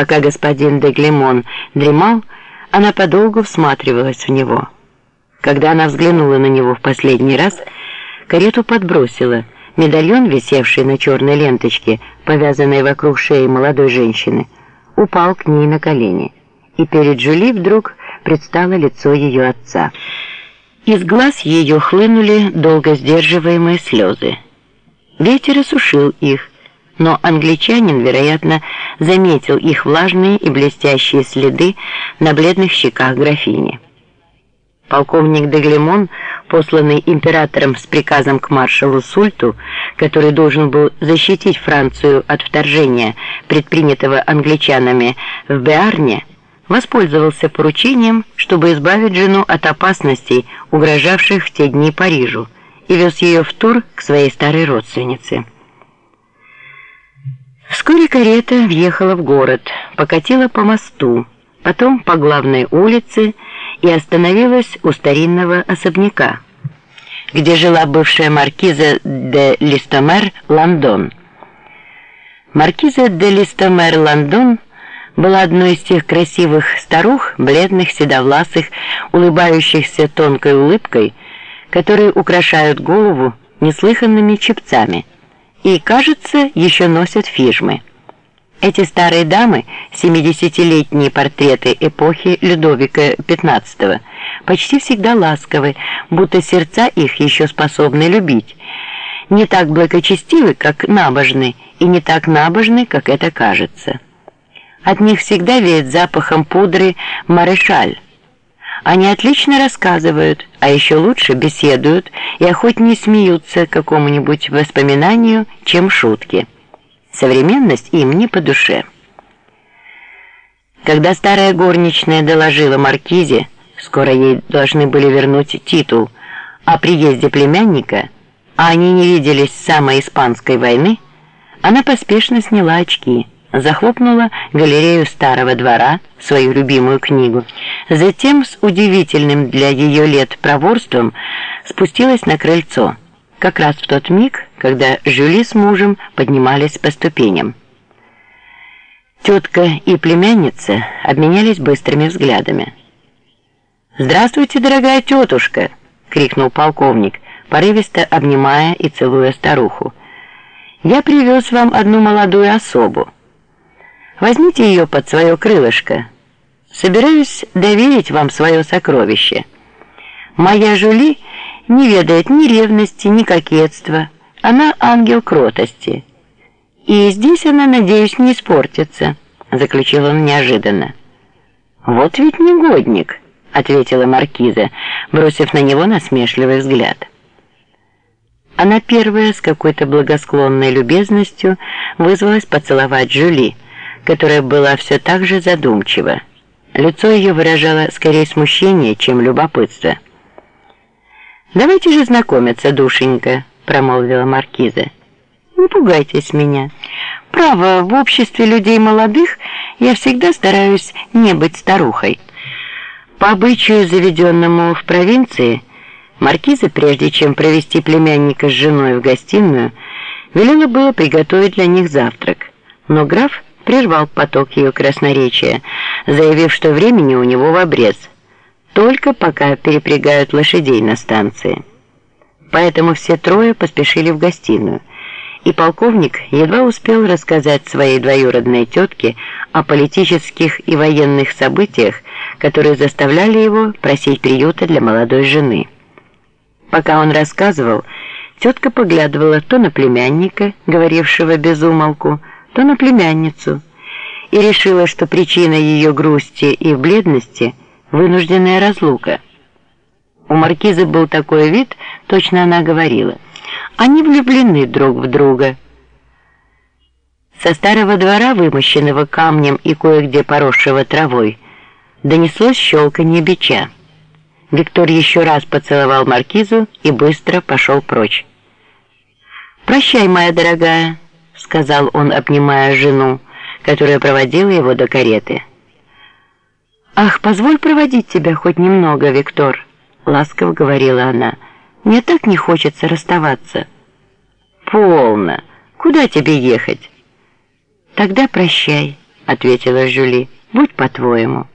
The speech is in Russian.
Пока господин де Глемон дремал, она подолгу всматривалась в него. Когда она взглянула на него в последний раз, карету подбросила. Медальон, висевший на черной ленточке, повязанной вокруг шеи молодой женщины, упал к ней на колени. И перед Джули вдруг предстало лицо ее отца. Из глаз ее хлынули долго сдерживаемые слезы. Ветер осушил их, но англичанин, вероятно, заметил их влажные и блестящие следы на бледных щеках графини. Полковник Деглемон, посланный императором с приказом к маршалу Сульту, который должен был защитить Францию от вторжения, предпринятого англичанами в Беарне, воспользовался поручением, чтобы избавить жену от опасностей, угрожавших в те дни Парижу, и вез ее в тур к своей старой родственнице. Вскоре карета въехала в город, покатила по мосту, потом по главной улице и остановилась у старинного особняка, где жила бывшая маркиза де Листомер Лондон. Маркиза де Листомер Лондон была одной из тех красивых старух, бледных, седовласых, улыбающихся тонкой улыбкой, которые украшают голову неслыханными чепцами – и, кажется, еще носят фижмы. Эти старые дамы, 70-летние портреты эпохи Людовика XV, почти всегда ласковы, будто сердца их еще способны любить. Не так благочестивы, как набожны, и не так набожны, как это кажется. От них всегда веет запахом пудры «Марешаль», они отлично рассказывают, а еще лучше беседуют и охотнее смеются какому-нибудь воспоминанию, чем шутки. Современность им не по душе. Когда старая горничная доложила Маркизе, скоро ей должны были вернуть титул, о приезде племянника, а они не виделись с самой испанской войны, она поспешно сняла очки – захлопнула галерею старого двора, свою любимую книгу. Затем с удивительным для ее лет проворством спустилась на крыльцо, как раз в тот миг, когда Жюли с мужем поднимались по ступеням. Тетка и племянница обменялись быстрыми взглядами. «Здравствуйте, дорогая тетушка!» — крикнул полковник, порывисто обнимая и целуя старуху. «Я привез вам одну молодую особу». Возьмите ее под свое крылышко. Собираюсь доверить вам свое сокровище. Моя Жули не ведает ни ревности, ни кокетства. Она ангел кротости. И здесь она, надеюсь, не испортится, заключил он неожиданно. Вот ведь негодник, ответила маркиза, бросив на него насмешливый взгляд. Она первая с какой-то благосклонной любезностью вызвалась поцеловать Жюли которая была все так же задумчива. Лицо ее выражало скорее смущение, чем любопытство. «Давайте же знакомиться, душенька», — промолвила маркиза. «Не пугайтесь меня. Право, в обществе людей молодых я всегда стараюсь не быть старухой». По обычаю, заведенному в провинции, маркиза, прежде чем провести племянника с женой в гостиную, велела было приготовить для них завтрак. Но граф прервал поток ее красноречия, заявив, что времени у него в обрез, только пока перепрягают лошадей на станции. Поэтому все трое поспешили в гостиную, и полковник едва успел рассказать своей двоюродной тетке о политических и военных событиях, которые заставляли его просить приюта для молодой жены. Пока он рассказывал, тетка поглядывала то на племянника, говорившего без умолку, то на племянницу, и решила, что причина ее грусти и бледности – вынужденная разлука. У маркизы был такой вид, точно она говорила. Они влюблены друг в друга. Со старого двора, вымощенного камнем и кое-где поросшего травой, донеслось щелканье бича. Виктор еще раз поцеловал маркизу и быстро пошел прочь. «Прощай, моя дорогая», сказал он, обнимая жену, которая проводила его до кареты. «Ах, позволь проводить тебя хоть немного, Виктор», — ласково говорила она. «Мне так не хочется расставаться». «Полно! Куда тебе ехать?» «Тогда прощай», — ответила Жюли. «Будь по-твоему».